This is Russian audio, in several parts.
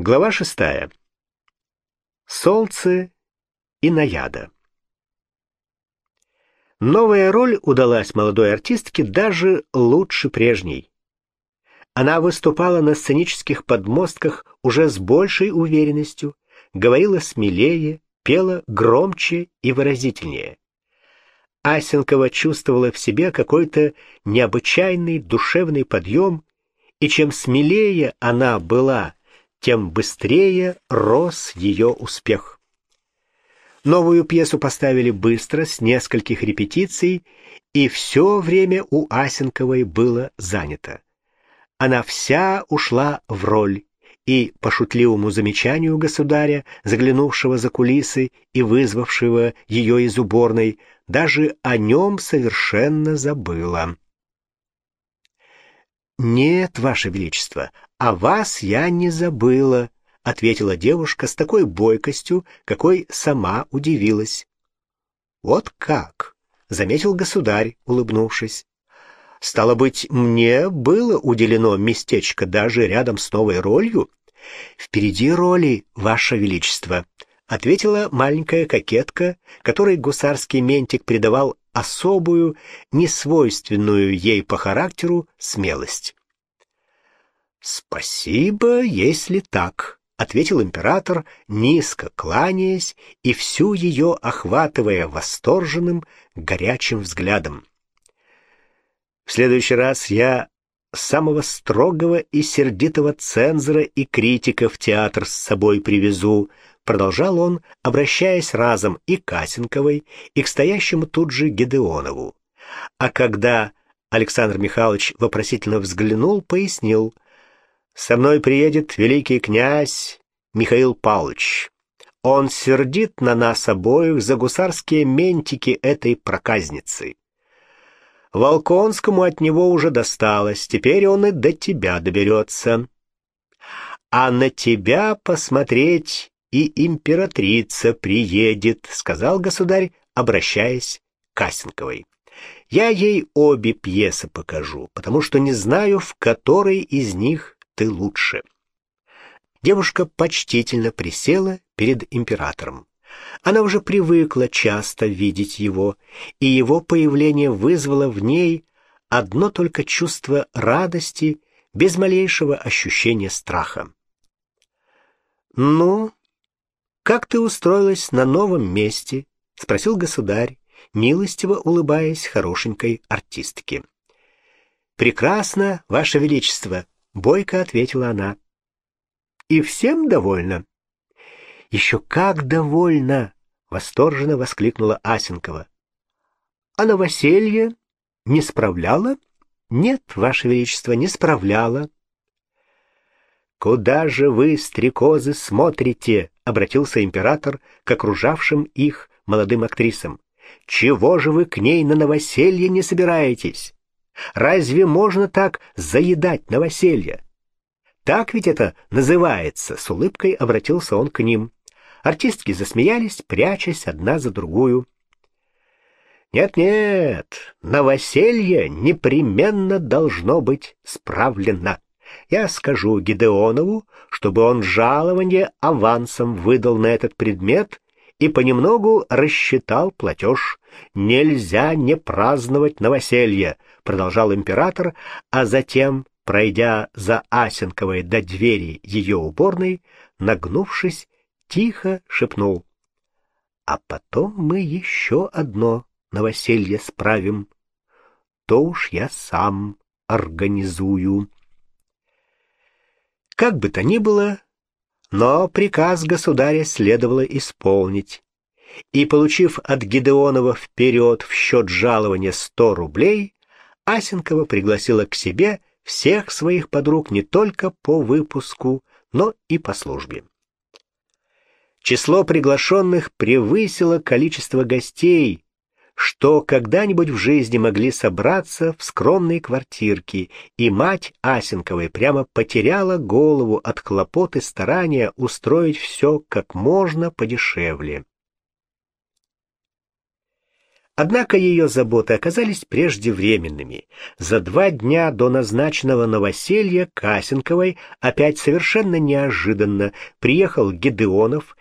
Глава шестая. Солнце и наяда. Новая роль удалась молодой артистке даже лучше прежней. Она выступала на сценических подмостках уже с большей уверенностью, говорила смелее, пела громче и выразительнее. Асенкова чувствовала в себе какой-то необычайный душевный подъем, и чем смелее она была, тем быстрее рос ее успех. Новую пьесу поставили быстро, с нескольких репетиций, и все время у Асенковой было занято. Она вся ушла в роль, и по шутливому замечанию государя, заглянувшего за кулисы и вызвавшего ее из уборной, даже о нем совершенно забыла. «Нет, Ваше Величество, о вас я не забыла», — ответила девушка с такой бойкостью, какой сама удивилась. «Вот как!» — заметил государь, улыбнувшись. «Стало быть, мне было уделено местечко даже рядом с новой ролью?» «Впереди роли, Ваше Величество», — ответила маленькая кокетка, которой гусарский ментик придавал особую, несвойственную ей по характеру смелость. «Спасибо, если так», — ответил император, низко кланяясь и всю ее охватывая восторженным, горячим взглядом. «В следующий раз я самого строгого и сердитого цензора и критика в театр с собой привезу, продолжал он, обращаясь разом и к Асенковой, и к стоящему тут же Гедеонову. А когда Александр Михайлович вопросительно взглянул, пояснил, «Со мной приедет великий князь Михаил Павлович. Он сердит на нас обоих за гусарские ментики этой проказницы. Волконскому от него уже досталось, теперь он и до тебя доберется. А на тебя посмотреть и императрица приедет, сказал государь, обращаясь к Касенковой. Я ей обе пьесы покажу, потому что не знаю, в которой из них ты лучше. Девушка почтительно присела перед императором. Она уже привыкла часто видеть его, и его появление вызвало в ней одно только чувство радости, без малейшего ощущения страха. «Ну, как ты устроилась на новом месте?» — спросил государь, милостиво улыбаясь хорошенькой артистке. «Прекрасно, Ваше Величество», — бойко ответила она. «И всем довольна?» Еще как довольна! Восторженно воскликнула Асенкова. А новоселье не справляла? Нет, Ваше Величество, не справляла. «Куда же вы, стрекозы, смотрите?» — обратился император к окружавшим их молодым актрисам. «Чего же вы к ней на новоселье не собираетесь? Разве можно так заедать новоселье?» «Так ведь это называется», — с улыбкой обратился он к ним. Артистки засмеялись, прячась одна за другую. «Нет-нет, новоселье непременно должно быть справлено. Я скажу Гидеонову, чтобы он жалование авансом выдал на этот предмет и понемногу рассчитал платеж. Нельзя не праздновать новоселье», — продолжал император, а затем, пройдя за Асенковой до двери ее уборной, нагнувшись, тихо шепнул. А потом мы еще одно новоселье справим. То уж я сам организую. Как бы то ни было, но приказ государя следовало исполнить. И, получив от Гидеонова вперед в счет жалования сто рублей, Асенкова пригласила к себе всех своих подруг не только по выпуску, но и по службе. Число приглашенных превысило количество гостей, что когда-нибудь в жизни могли собраться в скромной квартирке, и мать Асенковой прямо потеряла голову от хлопот и старания устроить все как можно подешевле. Однако ее заботы оказались преждевременными. За два дня до назначенного новоселья Касенковой опять совершенно неожиданно приехал Гедеонов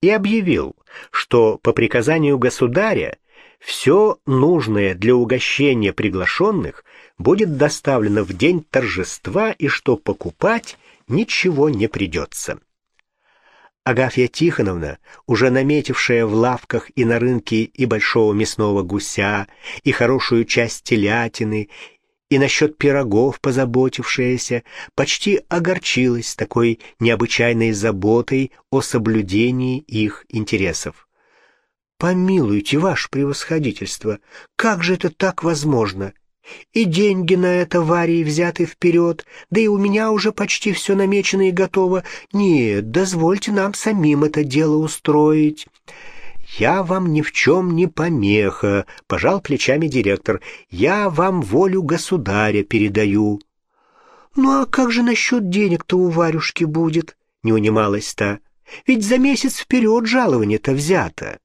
и объявил, что по приказанию государя все нужное для угощения приглашенных будет доставлено в день торжества и что покупать ничего не придется. Агафья Тихоновна, уже наметившая в лавках и на рынке и большого мясного гуся, и хорошую часть телятины, и насчет пирогов позаботившаяся, почти огорчилась такой необычайной заботой о соблюдении их интересов. «Помилуйте, ваше превосходительство, как же это так возможно?» И деньги на это Варей взяты вперед, да и у меня уже почти все намечено и готово. Нет, дозвольте нам самим это дело устроить». «Я вам ни в чем не помеха», — пожал плечами директор. «Я вам волю государя передаю». «Ну а как же насчет денег-то у Варюшки будет?» — не унималась та. «Ведь за месяц вперед жалование-то взято»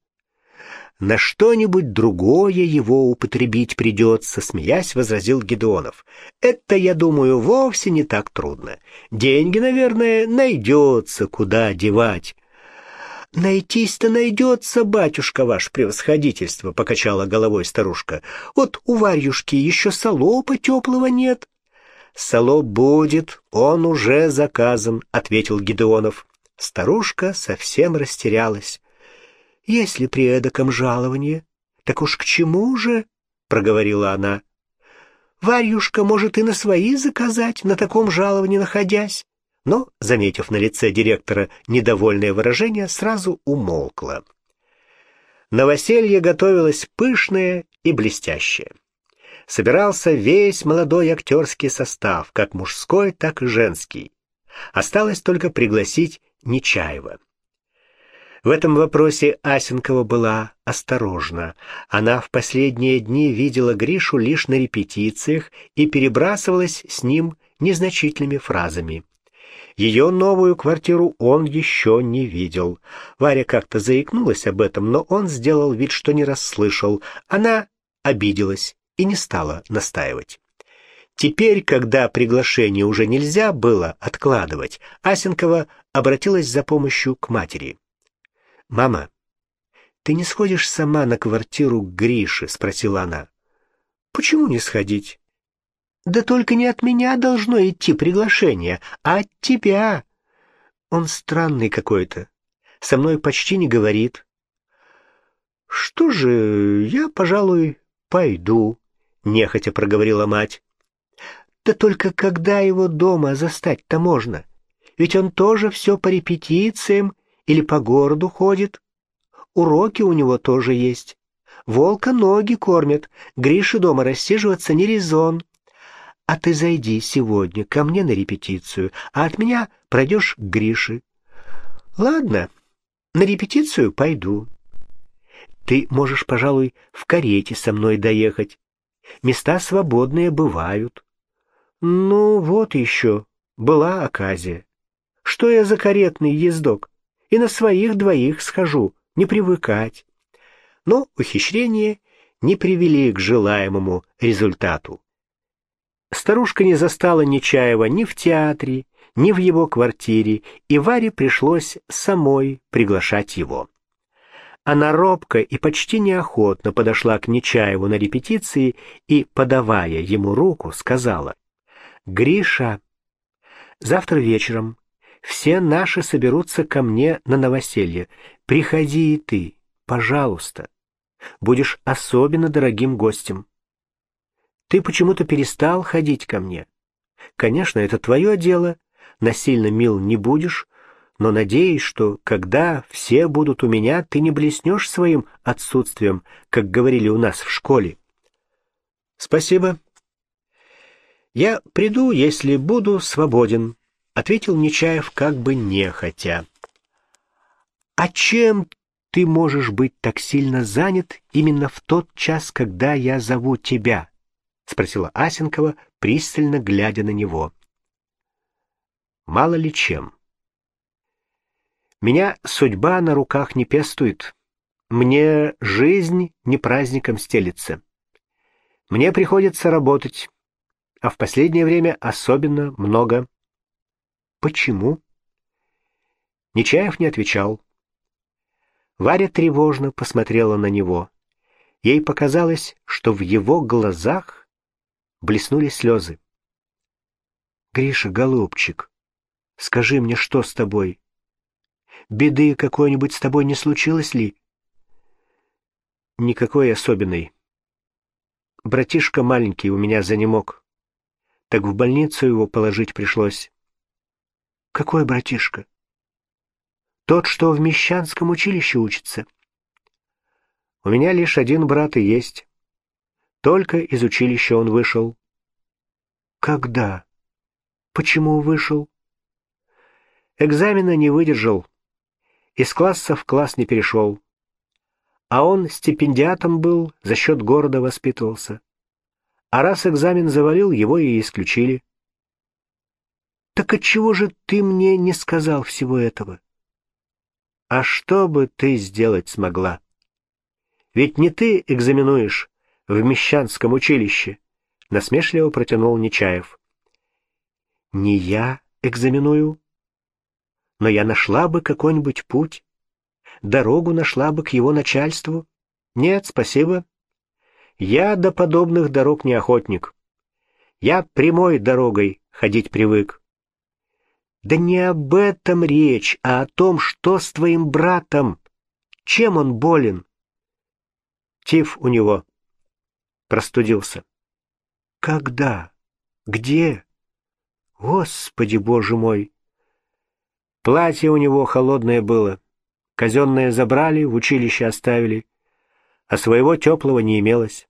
на что-нибудь другое его употребить придется, смеясь, возразил Гедеонов. Это, я думаю, вовсе не так трудно. Деньги, наверное, найдется, куда девать. «Найтись-то найдется, батюшка ваш превосходительство», — покачала головой старушка. «Вот у Варюшки еще солопа теплого нет». «Солоп будет, он уже заказан», — ответил Гедеонов. Старушка совсем растерялась. Если при эдаком жаловании, так уж к чему же, — проговорила она. Варюшка может и на свои заказать, на таком жаловании находясь. Но, заметив на лице директора недовольное выражение, сразу умолкла. Новоселье готовилось пышное и блестящее. Собирался весь молодой актерский состав, как мужской, так и женский. Осталось только пригласить Нечаева. В этом вопросе Асенкова была осторожна. Она в последние дни видела Гришу лишь на репетициях и перебрасывалась с ним незначительными фразами. Ее новую квартиру он еще не видел. Варя как-то заикнулась об этом, но он сделал вид, что не расслышал. Она обиделась и не стала настаивать. Теперь, когда приглашение уже нельзя было откладывать, Асенкова обратилась за помощью к матери. «Мама, ты не сходишь сама на квартиру к Грише?» — спросила она. «Почему не сходить?» «Да только не от меня должно идти приглашение, а от тебя. Он странный какой-то, со мной почти не говорит». «Что же, я, пожалуй, пойду», — нехотя проговорила мать. «Да только когда его дома застать-то можно? Ведь он тоже все по репетициям или по городу ходит. Уроки у него тоже есть. Волка ноги кормят, Грише дома рассиживаться не резон. А ты зайди сегодня ко мне на репетицию, а от меня пройдешь к Грише. Ладно, на репетицию пойду. Ты можешь, пожалуй, в карете со мной доехать. Места свободные бывают. Ну, вот еще, была оказия. Что я за каретный ездок? И на своих двоих схожу, не привыкать. Но ухищрения не привели к желаемому результату. Старушка не застала Нечаева ни в театре, ни в его квартире, и Варе пришлось самой приглашать его. Она робко и почти неохотно подошла к Нечаеву на репетиции и, подавая ему руку, сказала, «Гриша, завтра вечером все наши соберутся ко мне на новоселье. Приходи и ты, пожалуйста. Будешь особенно дорогим гостем. Ты почему-то перестал ходить ко мне. Конечно, это твое дело, насильно мил не будешь, но надеюсь, что когда все будут у меня, ты не блеснешь своим отсутствием, как говорили у нас в школе. Спасибо. Я приду, если буду свободен, — ответил Нечаев как бы нехотя. «А чем ты можешь быть так сильно занят именно в тот час, когда я зову тебя?» — спросила Асенкова, пристально глядя на него. «Мало ли чем. Меня судьба на руках не пестует. Мне жизнь не праздником стелится. Мне приходится работать, а в последнее время особенно много. Почему? Нечаев не отвечал. Варя тревожно посмотрела на него. Ей показалось, что в его глазах блеснули слезы. «Гриша, голубчик, скажи мне, что с тобой? Беды какой-нибудь с тобой не случилось ли?» никакой особенной. Братишка маленький у меня занемог. Так в больницу его положить пришлось. Какой братишка? Тот, что в Мещанском училище учится. У меня лишь один брат и есть. Только из училища он вышел. Когда? Почему вышел? Экзамена не выдержал. Из класса в класс не перешел. А он стипендиатом был, за счет города воспитывался. А раз экзамен завалил, его и исключили. Так отчего же ты мне не сказал всего этого? А что бы ты сделать смогла? Ведь не ты экзаменуешь в Мещанском училище, насмешливо протянул Нечаев. Не я экзаменую, но я нашла бы какой-нибудь путь дорогу нашла бы к его начальству? Нет, спасибо. Я до подобных дорог не охотник. Я прямой дорогой ходить привык. Да не об этом речь, а о том, что с твоим братом. Чем он болен? Тиф у него. Простудился. Когда? Где? Господи, боже мой! Платье у него холодное было. Казенное забрали, в училище оставили, а своего теплого не имелось.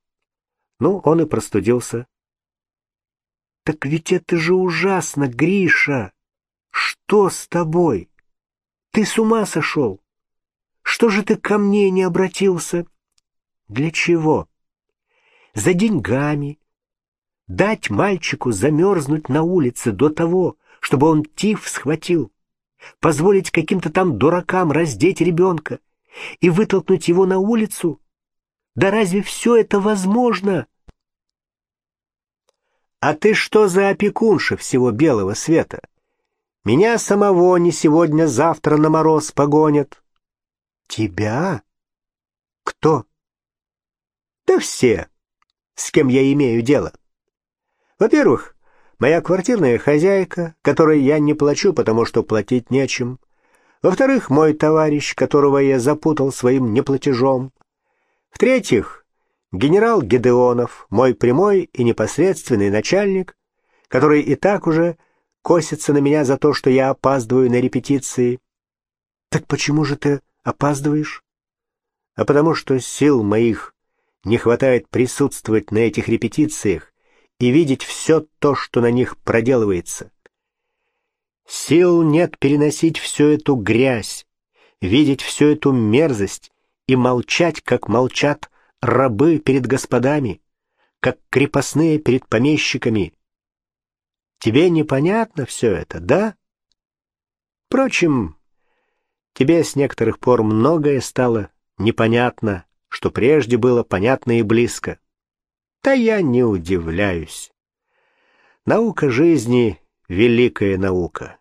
Ну, он и простудился. «Так ведь это же ужасно, Гриша! Что с тобой? Ты с ума сошел? Что же ты ко мне не обратился? Для чего? За деньгами? Дать мальчику замерзнуть на улице до того, чтобы он тиф схватил? позволить каким-то там дуракам раздеть ребенка и вытолкнуть его на улицу? Да разве все это возможно? А ты что за опекунша всего белого света? Меня самого не сегодня-завтра на мороз погонят. Тебя? Кто? Да все, с кем я имею дело. Во-первых, Моя квартирная хозяйка, которой я не плачу, потому что платить нечем. Во-вторых, мой товарищ, которого я запутал своим неплатежом. В-третьих, генерал Гедеонов, мой прямой и непосредственный начальник, который и так уже косится на меня за то, что я опаздываю на репетиции. Так почему же ты опаздываешь? А потому что сил моих не хватает присутствовать на этих репетициях, и видеть все то, что на них проделывается. Сил нет переносить всю эту грязь, видеть всю эту мерзость и молчать, как молчат рабы перед господами, как крепостные перед помещиками. Тебе непонятно все это, да? Впрочем, тебе с некоторых пор многое стало непонятно, что прежде было понятно и близко. Да я не удивляюсь. Наука жизни — великая наука,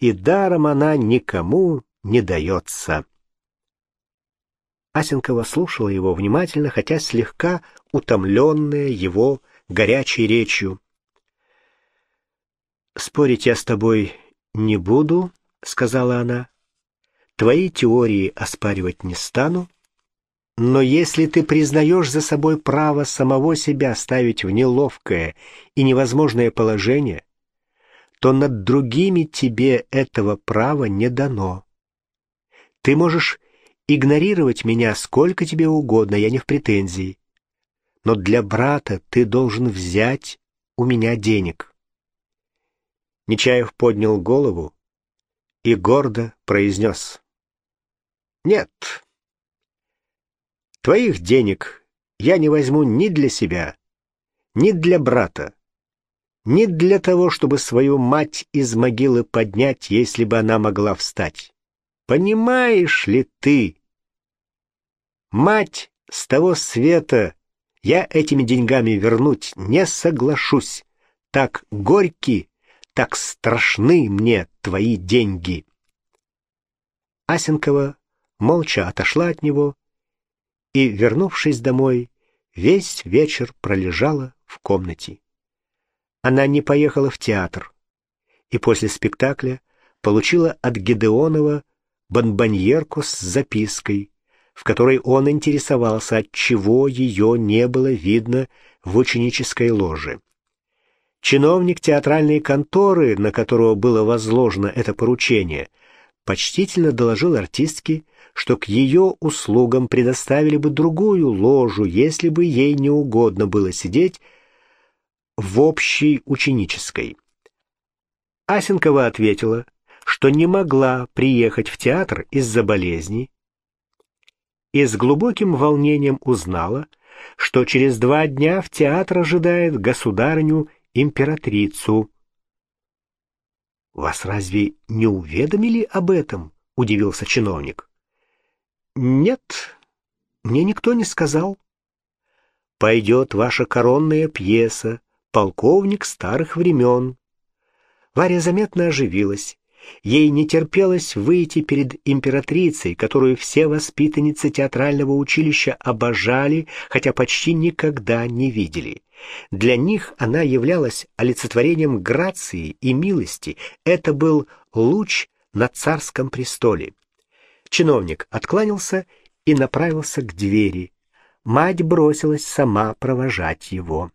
и даром она никому не дается. Асенкова слушала его внимательно, хотя слегка утомленная его горячей речью. «Спорить я с тобой не буду», — сказала она. «Твои теории оспаривать не стану. Но если ты признаешь за собой право самого себя ставить в неловкое и невозможное положение, то над другими тебе этого права не дано. Ты можешь игнорировать меня сколько тебе угодно, я не в претензии. Но для брата ты должен взять у меня денег. Нечаев поднял голову и гордо произнес. «Нет, Твоих денег я не возьму ни для себя, ни для брата, ни для того, чтобы свою мать из могилы поднять, если бы она могла встать. Понимаешь ли ты? Мать с того света я этими деньгами вернуть не соглашусь. Так горьки, так страшны мне твои деньги. Асенкова молча отошла от него и, вернувшись домой, весь вечер пролежала в комнате. Она не поехала в театр и после спектакля получила от Гедеонова бонбоньерку с запиской, в которой он интересовался, от чего ее не было видно в ученической ложе. Чиновник театральной конторы, на которого было возложено это поручение, почтительно доложил артистке, что к ее услугам предоставили бы другую ложу, если бы ей не угодно было сидеть в общей ученической. Асенкова ответила, что не могла приехать в театр из-за болезни, и с глубоким волнением узнала, что через два дня в театр ожидает государыню-императрицу. «Вас разве не уведомили об этом?» — удивился чиновник. «Нет, мне никто не сказал. Пойдет ваша коронная пьеса «Полковник старых времен». Варя заметно оживилась. Ей не терпелось выйти перед императрицей, которую все воспитанницы театрального училища обожали, хотя почти никогда не видели. Для них она являлась олицетворением грации и милости. Это был луч на царском престоле. Чиновник откланялся и направился к двери. Мать бросилась сама провожать его.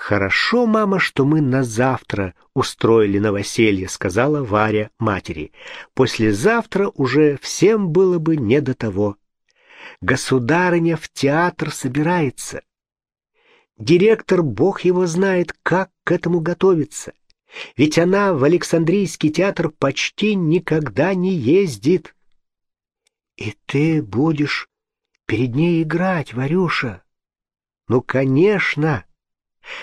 «Хорошо, мама, что мы на завтра устроили новоселье», — сказала Варя матери. «Послезавтра уже всем было бы не до того. Государыня в театр собирается. Директор, бог его знает, как к этому готовиться. Ведь она в Александрийский театр почти никогда не ездит. И ты будешь перед ней играть, Варюша? Ну, конечно.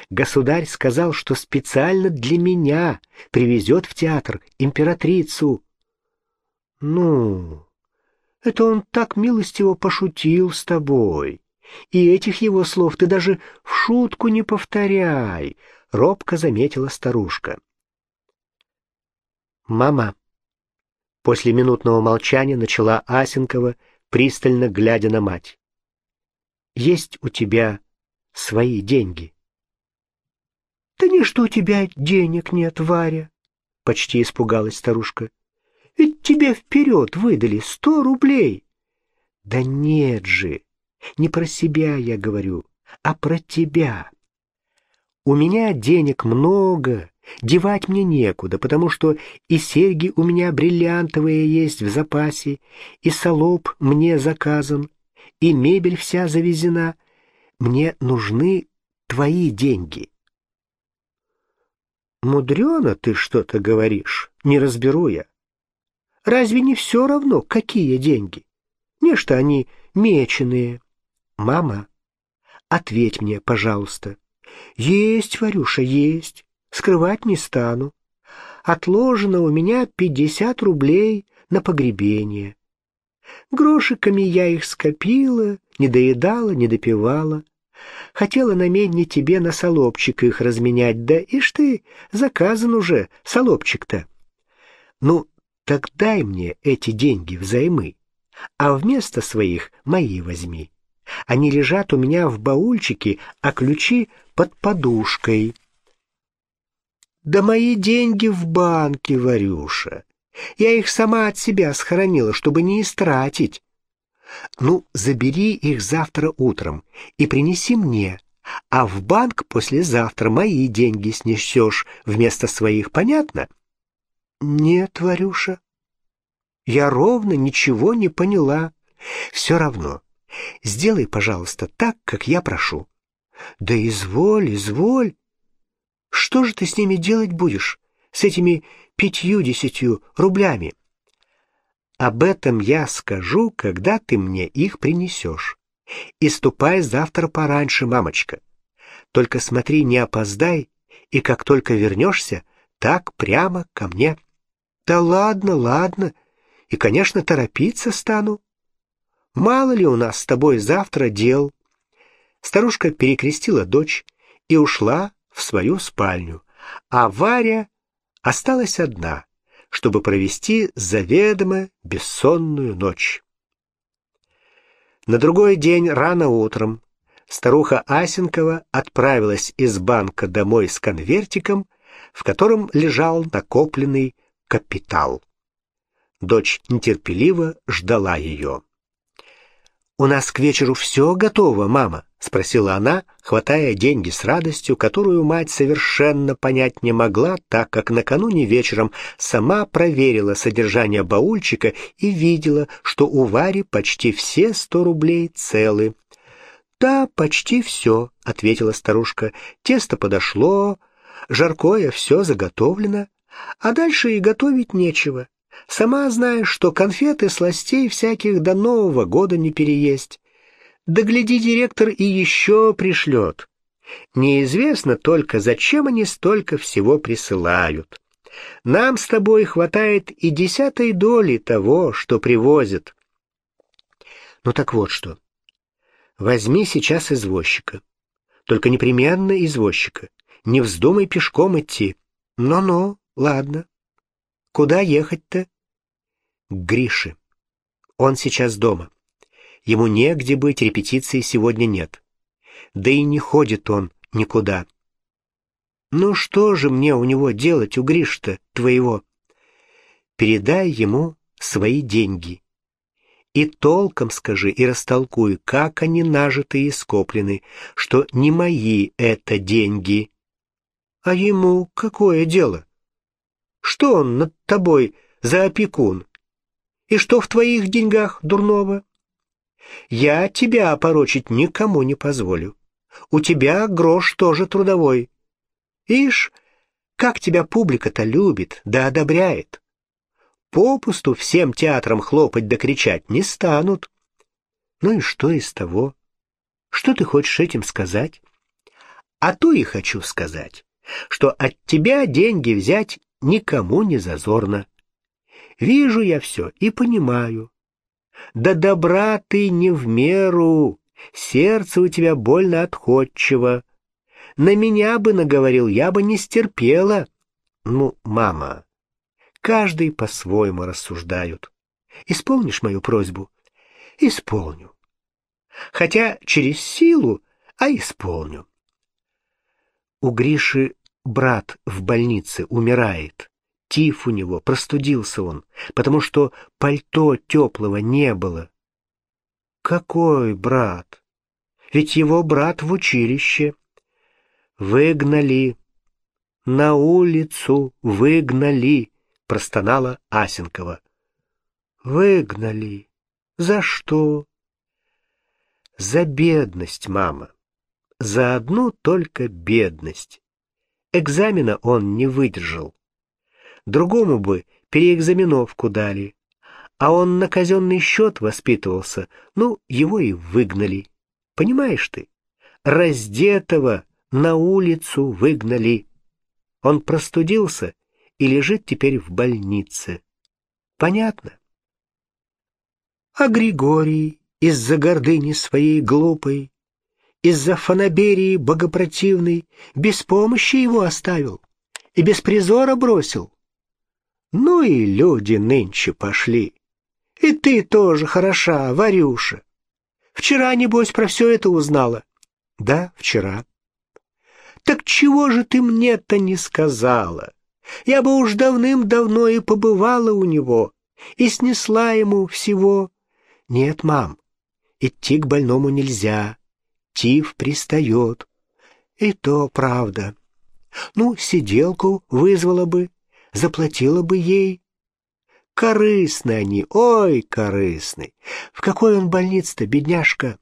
Государь сказал, что специально для меня привезет в театр императрицу. Ну, это он так милостиво пошутил с тобой. И этих его слов ты даже в шутку не повторяй, — робко заметила старушка. «Мама!» После минутного молчания начала Асенкова, пристально глядя на мать. «Есть у тебя свои деньги?» «Да не что у тебя денег нет, Варя!» — почти испугалась старушка. «Ведь тебе вперед выдали сто рублей!» «Да нет же! Не про себя я говорю, а про тебя!» «У меня денег много, девать мне некуда, потому что и серьги у меня бриллиантовые есть в запасе, и солоб мне заказан, и мебель вся завезена. Мне нужны твои деньги». Мудрено ты что-то говоришь, не разберу я. Разве не все равно, какие деньги? Нечто они меченые. Мама, ответь мне, пожалуйста. Есть, Варюша, есть. Скрывать не стану. Отложено у меня пятьдесят рублей на погребение. Грошиками я их скопила, не доедала, не допивала. Хотела на медне тебе на солобчик их разменять, да ишь ты, заказан уже, солобчик-то. Ну, так дай мне эти деньги взаймы, а вместо своих мои возьми. Они лежат у меня в баульчике, а ключи под подушкой. Да мои деньги в банке, Варюша. Я их сама от себя схоронила, чтобы не истратить. Ну, забери их завтра утром и принеси мне, а в банк послезавтра мои деньги снесешь вместо своих, понятно? Нет, Варюша, я ровно ничего не поняла. Все равно, сделай, пожалуйста, так, как я прошу. Да изволь, изволь. Что же ты с ними делать будешь, с этими пятью-десятью рублями? Об этом я скажу, когда ты мне их принесешь. И ступай завтра пораньше, мамочка. Только смотри, не опоздай, и как только вернешься, так прямо ко мне. Да ладно, ладно, и, конечно, торопиться стану. Мало ли у нас с тобой завтра дел. Старушка перекрестила дочь и ушла в свою спальню, а Варя осталась одна, чтобы провести заведомо бессонную ночь. На другой день рано утром старуха Асенкова отправилась из банка домой с конвертиком, в котором лежал накопленный капитал. Дочь нетерпеливо ждала ее. «У нас к вечеру все готово, мама», — спросила она, хватая деньги с радостью, которую мать совершенно понять не могла, так как накануне вечером сама проверила содержание баульчика и видела, что у Вари почти все сто рублей целы. «Да, почти все», — ответила старушка. «Тесто подошло, жаркое все заготовлено, а дальше и готовить нечего. Сама знаешь, что конфеты сластей всяких до Нового года не переесть. Да гляди, директор и еще пришлет. Неизвестно только, зачем они столько всего присылают. Нам с тобой хватает и десятой доли того, что привозят. Ну так вот что. Возьми сейчас извозчика. Только непременно извозчика. Не вздумай пешком идти. Ну-ну, ладно. Куда ехать-то? К Грише. Он сейчас дома. Ему негде быть, репетиции сегодня нет. Да и не ходит он никуда. Ну что же мне у него делать, у Гриш-то твоего? Передай ему свои деньги. И толком скажи и растолкуй, как они нажиты и скоплены, что не мои это деньги. А ему какое дело? Что он над тобой за опекун? И что в твоих деньгах дурного? Я тебя опорочить никому не позволю. У тебя грош тоже трудовой. Ишь, как тебя публика-то любит, да одобряет. Попусту всем театрам хлопать да кричать не станут. Ну и что из того? Что ты хочешь этим сказать? А то и хочу сказать, что от тебя деньги взять никому не зазорно. Вижу я все и понимаю. Да добра ты не в меру, сердце у тебя больно отходчиво. На меня бы наговорил, я бы не стерпела. Ну, мама, каждый по-своему рассуждают. Исполнишь мою просьбу? Исполню. Хотя через силу, а исполню. У Гриши брат в больнице умирает. Тиф у него, простудился он, потому что пальто теплого не было. Какой брат? Ведь его брат в училище. Выгнали. На улицу выгнали, простонала Асенкова. Выгнали. За что? За бедность, мама. За одну только бедность. Экзамена он не выдержал. Другому бы переэкзаменовку дали. А он на казенный счет воспитывался, ну, его и выгнали. Понимаешь ты? Раздетого на улицу выгнали. Он простудился и лежит теперь в больнице. Понятно? А Григорий из-за гордыни своей глупой, из-за фанаберии богопротивной, без помощи его оставил и без призора бросил. Ну и люди нынче пошли. И ты тоже хороша, Варюша. Вчера, небось, про все это узнала. Да, вчера. Так чего же ты мне-то не сказала? Я бы уж давным-давно и побывала у него, и снесла ему всего. Нет, мам, идти к больному нельзя. Тиф пристает. И то правда. Ну, сиделку вызвала бы, заплатила бы ей. Корыстны они, ой, корыстны. В какой он больнице-то, бедняжка?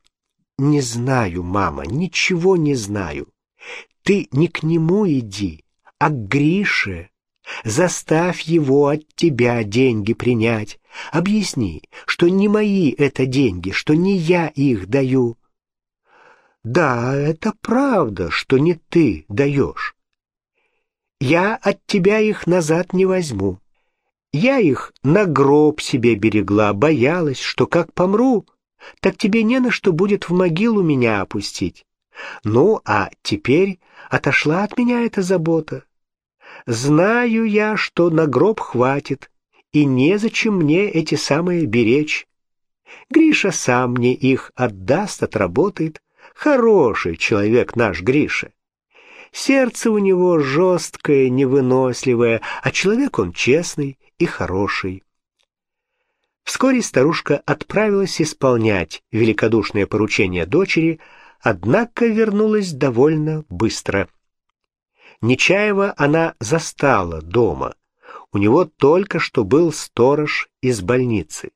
Не знаю, мама, ничего не знаю. Ты не к нему иди, а к Грише. Заставь его от тебя деньги принять. Объясни, что не мои это деньги, что не я их даю. Да, это правда, что не ты даешь. Я от тебя их назад не возьму. Я их на гроб себе берегла, боялась, что как помру, так тебе не на что будет в могилу меня опустить. Ну, а теперь отошла от меня эта забота. Знаю я, что на гроб хватит, и незачем мне эти самые беречь. Гриша сам мне их отдаст, отработает. Хороший человек наш Гриша. Сердце у него жесткое, невыносливое, а человек он честный и хороший. Вскоре старушка отправилась исполнять великодушное поручение дочери, однако вернулась довольно быстро. Нечаева она застала дома. У него только что был сторож из больницы.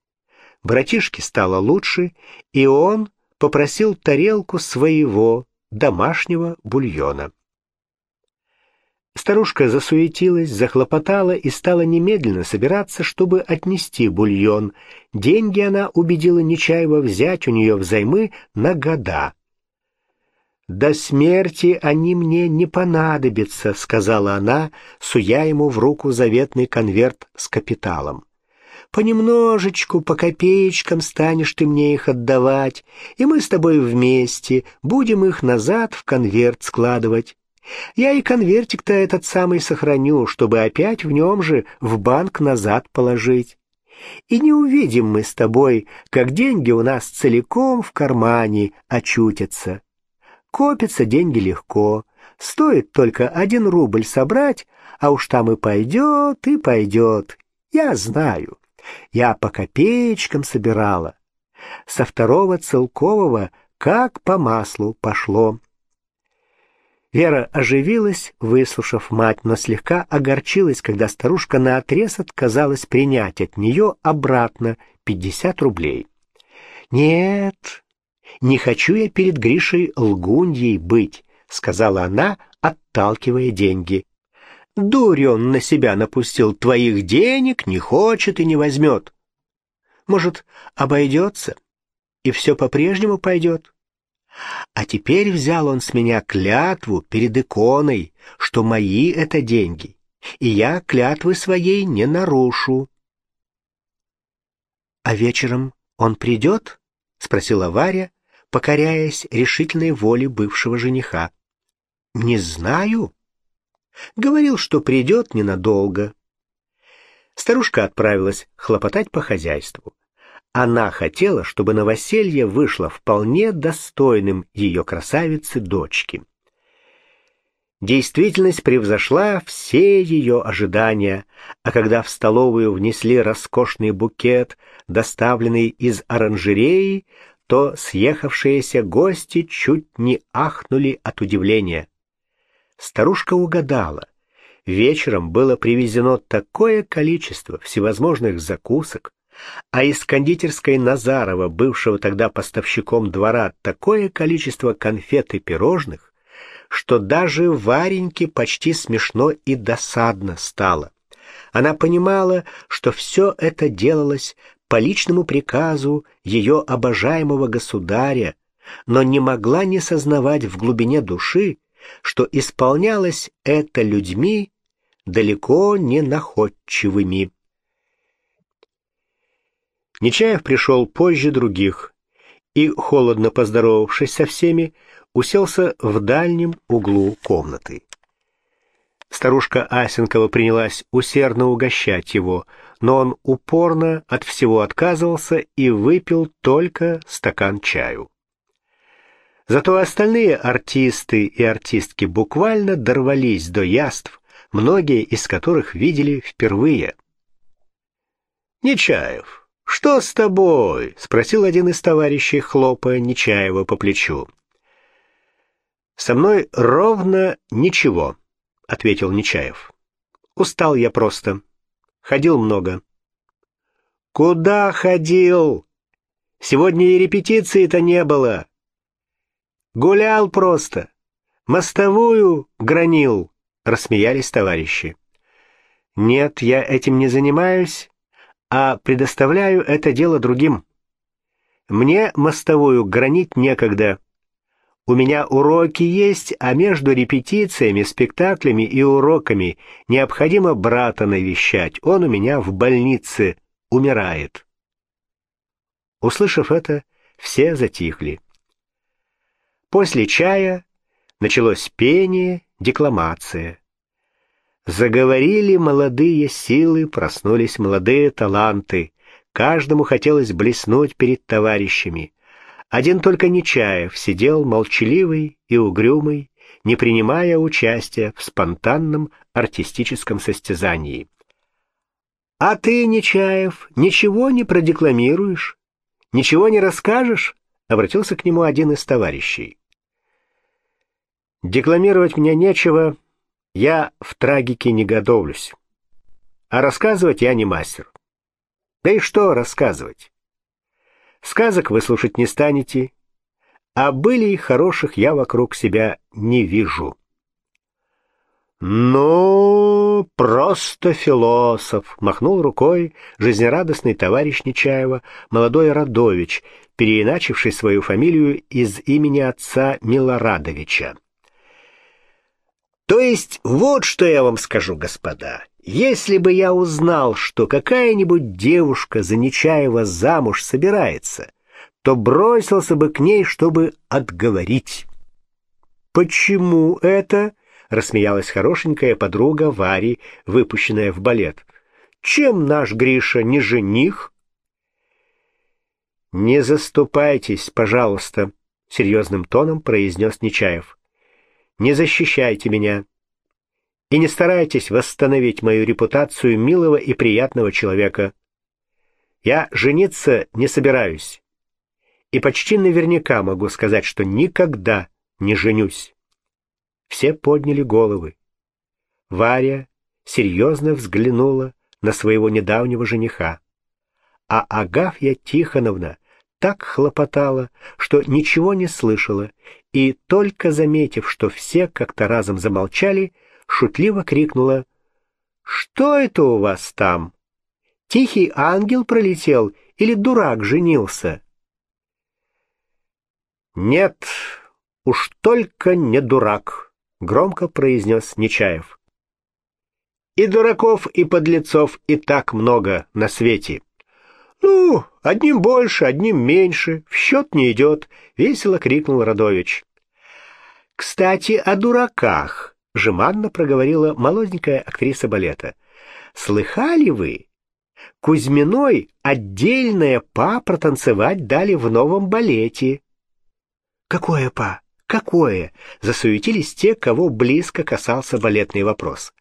Братишке стало лучше, и он попросил тарелку своего домашнего бульона. Старушка засуетилась, захлопотала и стала немедленно собираться, чтобы отнести бульон. Деньги она убедила Нечаева взять у нее взаймы на года. «До смерти они мне не понадобятся», — сказала она, суя ему в руку заветный конверт с капиталом. «Понемножечку, по копеечкам станешь ты мне их отдавать, и мы с тобой вместе будем их назад в конверт складывать. Я и конвертик-то этот самый сохраню, чтобы опять в нем же в банк назад положить. И не увидим мы с тобой, как деньги у нас целиком в кармане очутятся». Копятся деньги легко, стоит только один рубль собрать, а уж там и пойдет, и пойдет. Я знаю, я по копеечкам собирала. Со второго целкового как по маслу пошло. Вера оживилась, выслушав мать, но слегка огорчилась, когда старушка наотрез отказалась принять от нее обратно пятьдесят рублей. «Нет, «Не хочу я перед Гришей лгуньей быть», — сказала она, отталкивая деньги. «Дурь он на себя напустил, твоих денег не хочет и не возьмет. Может, обойдется, и все по-прежнему пойдет?» А теперь взял он с меня клятву перед иконой, что мои это деньги, и я клятвы своей не нарушу. — А вечером он придет? — спросила Варя, покоряясь решительной воле бывшего жениха. «Не знаю». Говорил, что придет ненадолго. Старушка отправилась хлопотать по хозяйству. Она хотела, чтобы новоселье вышло вполне достойным ее красавицы дочки. Действительность превзошла все ее ожидания, а когда в столовую внесли роскошный букет, доставленный из оранжереи, то съехавшиеся гости чуть не ахнули от удивления. Старушка угадала. Вечером было привезено такое количество всевозможных закусок, а из кондитерской Назарова, бывшего тогда поставщиком двора, такое количество конфет и пирожных, что даже Вареньке почти смешно и досадно стало. Она понимала, что все это делалось по личному приказу ее обожаемого государя, но не могла не сознавать в глубине души, что исполнялось это людьми далеко не находчивыми. Нечаев пришел позже других и, холодно поздоровавшись со всеми, уселся в дальнем углу комнаты. Старушка Асенкова принялась усердно угощать его, но он упорно от всего отказывался и выпил только стакан чаю. Зато остальные артисты и артистки буквально дорвались до яств, многие из которых видели впервые. «Нечаев, что с тобой?» — спросил один из товарищей, хлопая Нечаева по плечу. «Со мной ровно ничего», — ответил Нечаев. «Устал я просто. Ходил много. Куда ходил? Сегодня и репетиции-то не было. Гулял просто. Мостовую гранил, рассмеялись товарищи. Нет, я этим не занимаюсь, а предоставляю это дело другим. Мне мостовую гранить некогда. У меня уроки есть, а между репетициями, спектаклями и уроками необходимо брата навещать. Он у меня в больнице умирает. Услышав это, Все затихли. После чая началось пение, декламация. Заговорили молодые силы, проснулись молодые таланты. Каждому хотелось блеснуть перед товарищами. Один только Нечаев сидел молчаливый и угрюмый, не принимая участия в спонтанном артистическом состязании. «А ты, Нечаев, ничего не продекламируешь? Ничего не расскажешь?» — обратился к нему один из товарищей. «Декламировать мне нечего, я в трагике не готовлюсь. А рассказывать я не мастер. Да и что рассказывать? Сказок вы слушать не станете, а были хороших я вокруг себя не вижу. «Ну, просто философ!» — махнул рукой жизнерадостный товарищ Нечаева, молодой Радович, переиначивший свою фамилию из имени отца Милорадовича. «То есть вот что я вам скажу, господа. Если бы я узнал, что какая-нибудь девушка за Нечаева замуж собирается, то бросился бы к ней, чтобы отговорить». «Почему это?» — рассмеялась хорошенькая подруга Вари, выпущенная в балет. «Чем наш Гриша не жених?» «Не заступайтесь, пожалуйста», — серьезным тоном произнес Нечаев. «Не защищайте меня и не старайтесь восстановить мою репутацию милого и приятного человека. Я жениться не собираюсь, и почти наверняка могу сказать, что никогда не женюсь». Все подняли головы. Варя серьезно взглянула на своего недавнего жениха. А Агафья Тихоновна так хлопотала, что ничего не слышала, и, только заметив, что все как-то разом замолчали, шутливо крикнула «Что это у вас там? Тихий ангел пролетел или дурак женился?» «Нет, уж только не дурак», — громко произнес Нечаев. «И дураков, и подлецов и так много на свете». «Ну, одним больше, одним меньше, в счет не идет», — весело крикнул Радович. «Кстати, о дураках», — жеманно проговорила молоденькая актриса балета. «Слыхали вы? Кузьминой отдельное па протанцевать дали в новом балете». «Какое па?» Какое? Засуетились те, кого близко касался балетный вопрос.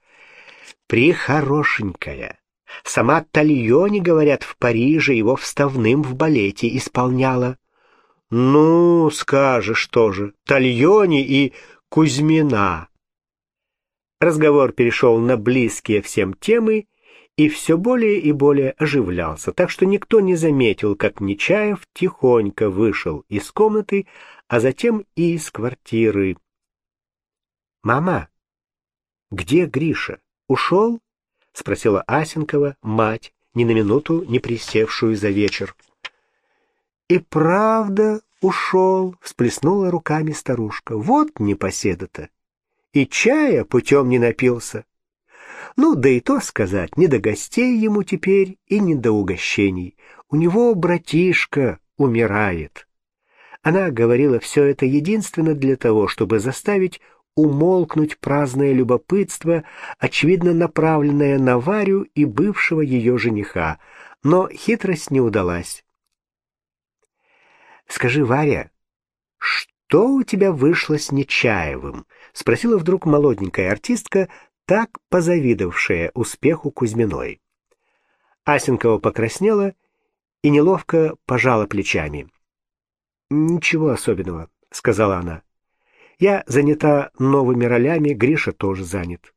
Прихорошенькая. Сама Тальони, говорят, в Париже его вставным в балете исполняла. Ну, скажешь тоже, Тальони и Кузьмина. Разговор перешел на близкие всем темы и все более и более оживлялся, так что никто не заметил, как Нечаев тихонько вышел из комнаты, а затем и из квартиры. «Мама, где Гриша? Ушел?» — спросила Асенкова мать, ни на минуту не присевшую за вечер. «И правда ушел», — всплеснула руками старушка. «Вот непоседа-то! И чая путем не напился. Ну, да и то сказать, не до гостей ему теперь и не до угощений. У него братишка умирает». Она говорила все это единственно для того, чтобы заставить умолкнуть праздное любопытство, очевидно направленное на Варю и бывшего ее жениха, но хитрость не удалась. «Скажи, Варя, что у тебя вышло с Нечаевым?» — спросила вдруг молоденькая артистка, так позавидовавшая успеху Кузьминой. Асенкова покраснела и неловко пожала плечами. «Ничего особенного», — сказала она. «Я занята новыми ролями, Гриша тоже занят».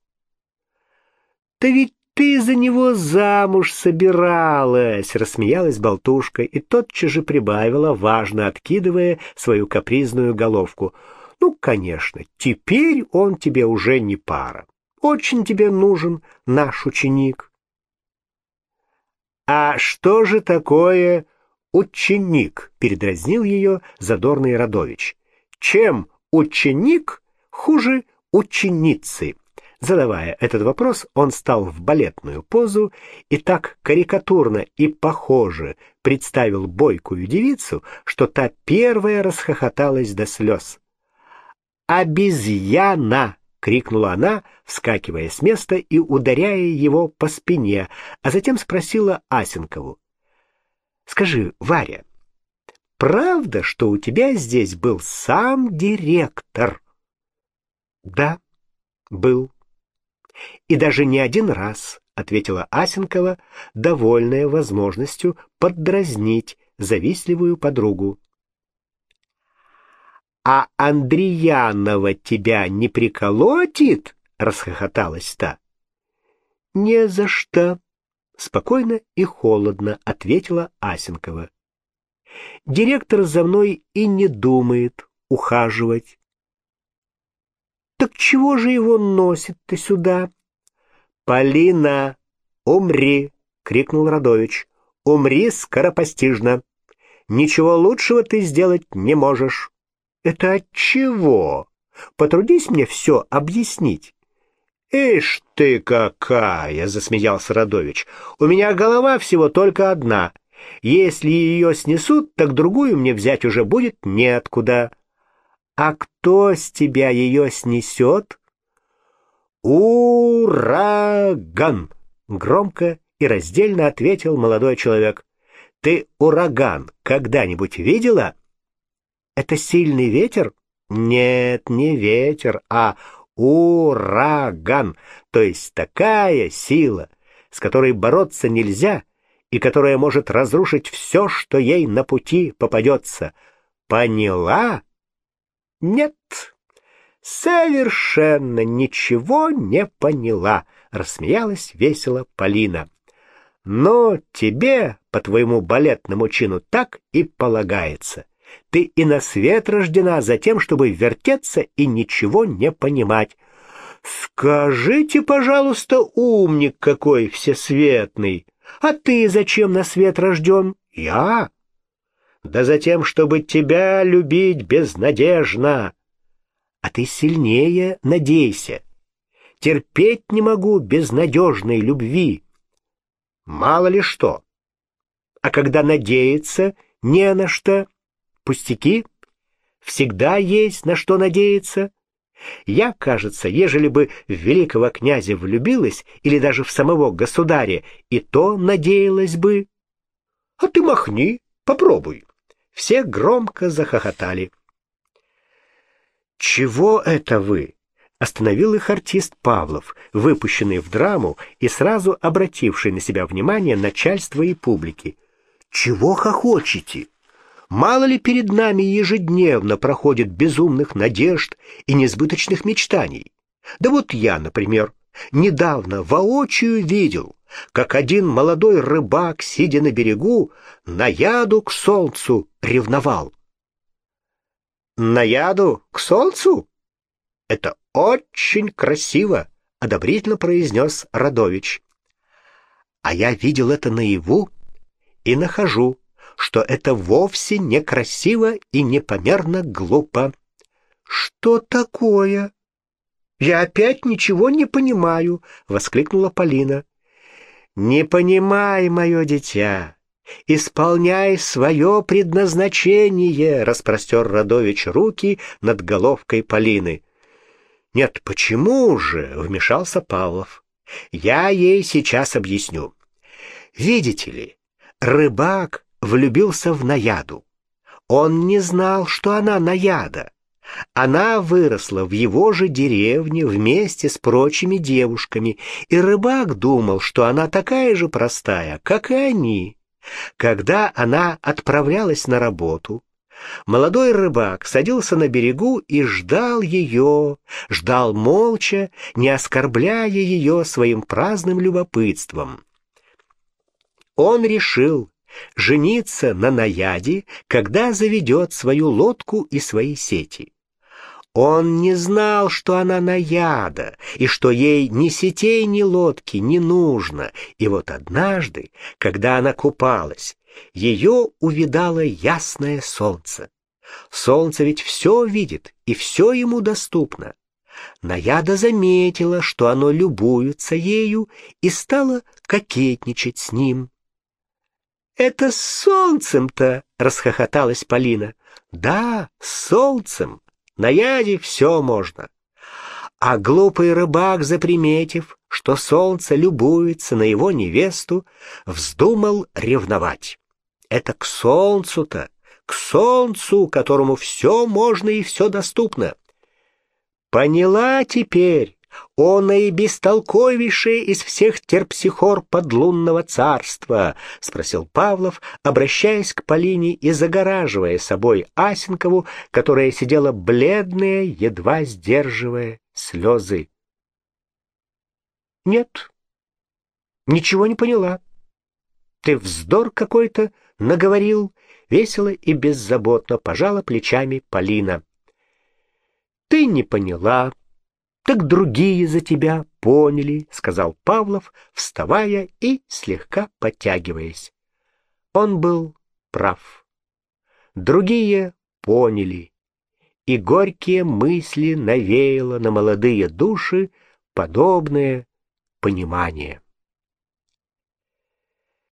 «Да ведь ты за него замуж собиралась!» — рассмеялась болтушка и тотчас же прибавила, важно откидывая свою капризную головку. «Ну, конечно, теперь он тебе уже не пара. Очень тебе нужен наш ученик». «А что же такое «Ученик», — передразнил ее задорный Радович. «Чем ученик хуже ученицы?» Задавая этот вопрос, он стал в балетную позу и так карикатурно и похоже представил бойкую девицу, что та первая расхохоталась до слез. «Обезьяна!» — крикнула она, вскакивая с места и ударяя его по спине, а затем спросила Асенкову. «Скажи, Варя, правда, что у тебя здесь был сам директор?» «Да, был», и даже не один раз, ответила Асенкова, довольная возможностью поддразнить завистливую подругу. А Андреянова тебя не приколотит? расхохоталась та. Не за что, спокойно и холодно ответила Асенкова. Директор за мной и не думает ухаживать. Так чего же его носит-то сюда? Полина, умри, крикнул Радович. Умри скоропостижно. Ничего лучшего ты сделать не можешь. Это от чего? Потрудись мне все объяснить. «Ишь ты какая!» — засмеялся Радович. «У меня голова всего только одна. Если ее снесут, так другую мне взять уже будет неоткуда. А кто с тебя ее снесет? Ураган! Громко и раздельно ответил молодой человек. Ты ураган когда-нибудь видела? Это сильный ветер? Нет, не ветер, а ураган, то есть такая сила, с которой бороться нельзя и которая может разрушить все, что ей на пути попадется. Поняла? Нет, совершенно ничего не поняла, рассмеялась весело Полина. Но тебе, по твоему балетному чину, так и полагается. Ты и на свет рождена за тем, чтобы вертеться и ничего не понимать. Скажите, пожалуйста, умник какой всесветный, а ты зачем на свет рожден? Я? Да за тем, чтобы тебя любить безнадежно. А ты сильнее надейся. Терпеть не могу безнадежной любви. Мало ли что. А когда надеяться не на что, пустяки, всегда есть на что надеяться. Я, кажется, ежели бы в великого князя влюбилась или даже в самого государя, и то надеялась бы. А ты махни, попробуй. Все громко захохотали. «Чего это вы?» — остановил их артист Павлов, выпущенный в драму и сразу обративший на себя внимание начальства и публики. «Чего хохочете? Мало ли перед нами ежедневно проходит безумных надежд и несбыточных мечтаний? Да вот я, например, недавно воочию видел, как один молодой рыбак, сидя на берегу, на яду к солнцу ревновал. На яду к солнцу? Это очень красиво, одобрительно произнес Радович. А я видел это наяву и нахожу, что это вовсе некрасиво и непомерно глупо. Что такое? Я опять ничего не понимаю, воскликнула Полина. Не понимай, мое дитя, исполняй свое предназначение, распростер Радович руки над головкой Полины. Нет, почему же, вмешался Павлов. Я ей сейчас объясню. Видите ли, рыбак влюбился в Наяду. Он не знал, что она Наяда. Она выросла в его же деревне вместе с прочими девушками, и рыбак думал, что она такая же простая, как и они. Когда она отправлялась на работу, молодой рыбак садился на берегу и ждал ее, ждал молча, не оскорбляя ее своим праздным любопытством. Он решил жениться на наяде, когда заведет свою лодку и свои сети. Он не знал, что она наяда, и что ей ни сетей, ни лодки не нужно. И вот однажды, когда она купалась, ее увидало ясное солнце. Солнце ведь все видит, и все ему доступно. Наяда заметила, что оно любуется ею, и стала кокетничать с ним. «Это с солнцем-то!» — расхохоталась Полина. «Да, с солнцем. На яде все можно». А глупый рыбак, заприметив, что солнце любуется на его невесту, вздумал ревновать. Это к солнцу-то, к солнцу, которому все можно и все доступно. Поняла теперь, он и бестолковейший из всех терпсихор подлунного царства, спросил Павлов, обращаясь к Полине и загораживая собой Асенкову, которая сидела бледная, едва сдерживая слезы. Нет, ничего не поняла. Ты вздор какой-то наговорил, весело и беззаботно пожала плечами Полина. Ты не поняла, так другие за тебя поняли, сказал Павлов, вставая и слегка подтягиваясь. Он был прав. Другие поняли, и горькие мысли навеяло на молодые души подобное понимание.